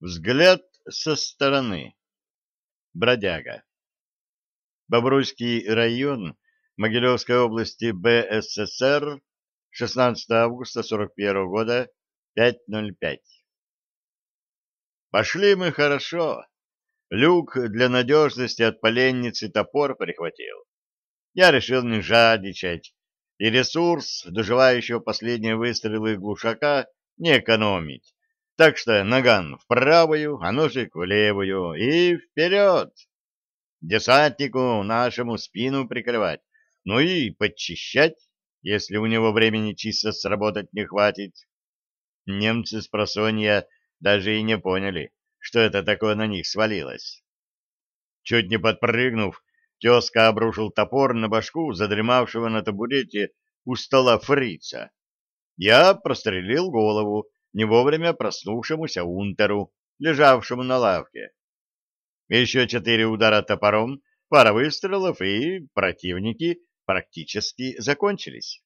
Взгляд со стороны. Бродяга. Бобруйский район Могилевской области БССР, 16 августа 41 года, 5.05. Пошли мы хорошо. Люк для надежности от поленницы топор прихватил. Я решил не жадничать и ресурс доживающего последние выстрелы глушака не экономить так что наган в правую, а ножик в левую и вперед. Десантнику нашему спину прикрывать, ну и подчищать, если у него времени чисто сработать не хватит. Немцы с просонья даже и не поняли, что это такое на них свалилось. Чуть не подпрыгнув, тезка обрушил топор на башку задремавшего на табурете у стола фрица. Я прострелил голову, не вовремя проснувшемуся унтеру, лежавшему на лавке. Еще четыре удара топором, пара выстрелов, и противники практически закончились.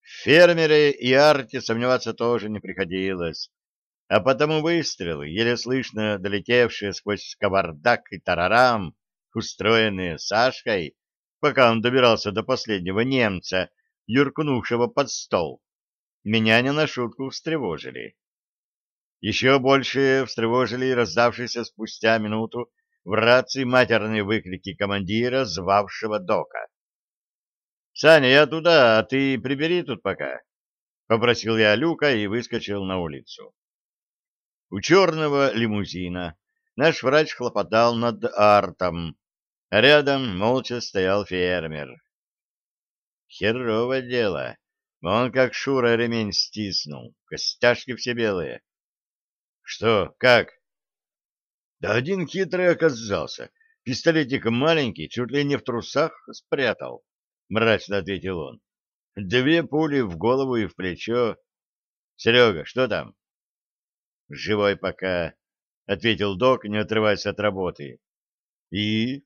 В фермере и арте сомневаться тоже не приходилось, а потому выстрелы, еле слышно долетевшие сквозь кавардак и тарарам, устроенные Сашкой, пока он добирался до последнего немца, юркнувшего под стол, меня не на шутку встревожили. Еще больше встревожили раздавшиеся спустя минуту в рации матерные выкрики командира, звавшего Дока. — Саня, я туда, а ты прибери тут пока, — попросил я Люка и выскочил на улицу. У черного лимузина наш врач хлопотал над артом, рядом молча стоял фермер. Херово дело. Он как Шура ремень стиснул, костяшки все белые. Что, как? Да один хитрый оказался. Пистолетик маленький, чуть ли не в трусах спрятал, мрачно ответил он. Две пули в голову и в плечо. Серега, что там? Живой пока, ответил док, не отрываясь от работы. И?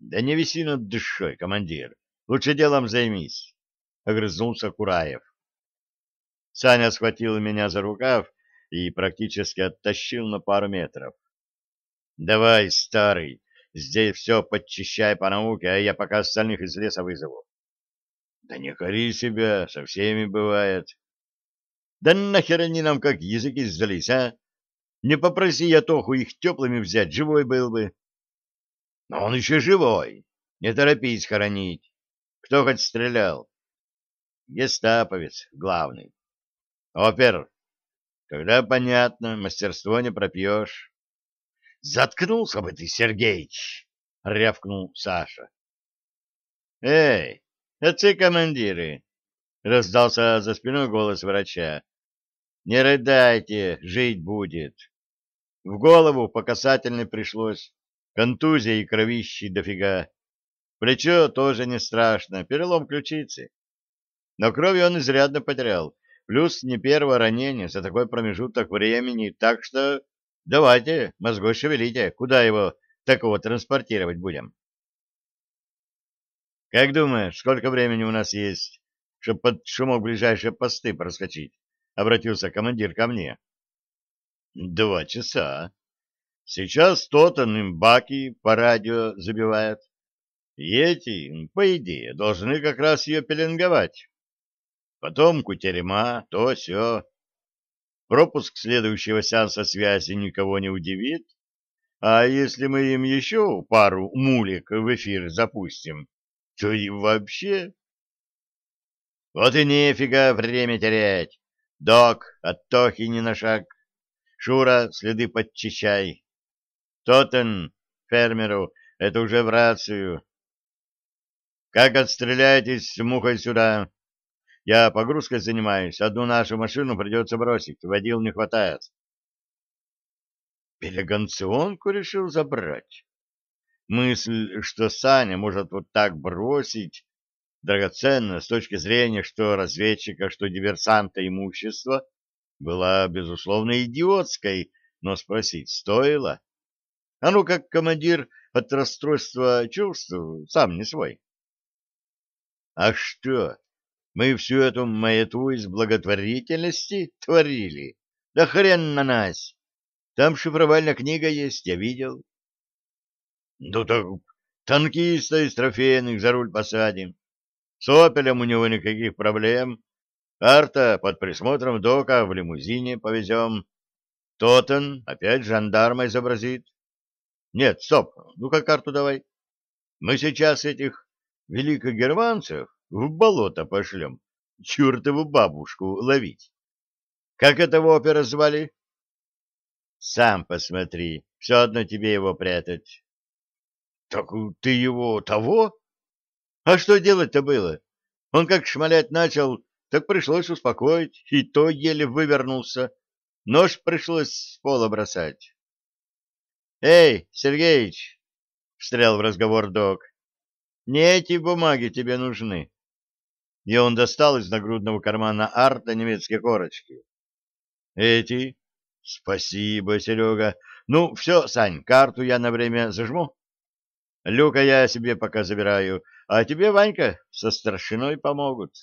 Да не виси над душой, командир. Лучше делом займись. — огрызнулся Кураев. Саня схватил меня за рукав и практически оттащил на пару метров. — Давай, старый, здесь все подчищай по науке, а я пока остальных из леса вызову. — Да не кори себя, со всеми бывает. — Да нахер они нам как языки сдались, а? Не попроси я Тоху их теплыми взять, живой был бы. — Но он еще живой. Не торопись хоронить. Кто хоть стрелял? Гестаповец главный. Опер, когда понятно, мастерство не пропьешь. Заткнулся бы ты, Сергеич, рявкнул Саша. Эй, отцы командиры, раздался за спиной голос врача. Не рыдайте, жить будет. В голову по касательной пришлось. Контузия и кровищи дофига. Плечо тоже не страшно, перелом ключицы. Но крови он изрядно потерял, плюс не первое ранение за такой промежуток времени, так что давайте, мозгой шевелите, куда его такого транспортировать будем? Как думаешь, сколько времени у нас есть, чтобы под шумок ближайшие посты проскочить? Обратился командир ко мне. Два часа. Сейчас тот он им баки по радио забивает. И эти, по идее, должны как раз ее пеленговать потом кутерьма, то все. Пропуск следующего сеанса связи никого не удивит, а если мы им еще пару мулик в эфир запустим, то и вообще... Вот и нефига время терять. Док, от Тохи не на шаг. Шура, следы подчищай. Тотен, фермеру, это уже в рацию. Как отстреляетесь, мухой сюда. Я погрузкой занимаюсь, одну нашу машину придется бросить, водил не хватает. Пелеганционку решил забрать. Мысль, что Саня может вот так бросить, драгоценно с точки зрения что разведчика, что диверсанта имущества, была, безусловно, идиотской, но спросить стоило. А ну, как командир от расстройства чувств, сам не свой. — А что, мы всю эту маяту из благотворительности творили. Да хрен на нас! Там шифровальная книга есть, я видел. Ну так танкиста из трофейных за руль посадим. С опелем у него никаких проблем. Арта под присмотром дока в лимузине повезем. Тотен опять жандарма изобразит. Нет, стоп, ну-ка карту давай. Мы сейчас этих великих германцев в болото пошлем, чертову бабушку ловить. Как этого опера звали? Сам посмотри, все одно тебе его прятать. Так ты его того? А что делать-то было? Он как шмалять начал, так пришлось успокоить, и то еле вывернулся. Нож пришлось с пола бросать. «Эй, Сергеич!» — встрял в разговор док. «Не эти бумаги тебе нужны». И он достал из нагрудного кармана арта немецкие корочки. «Эти?» «Спасибо, Серега. Ну, все, Сань, карту я на время зажму. Люка я себе пока забираю, а тебе, Ванька, со старшиной помогут».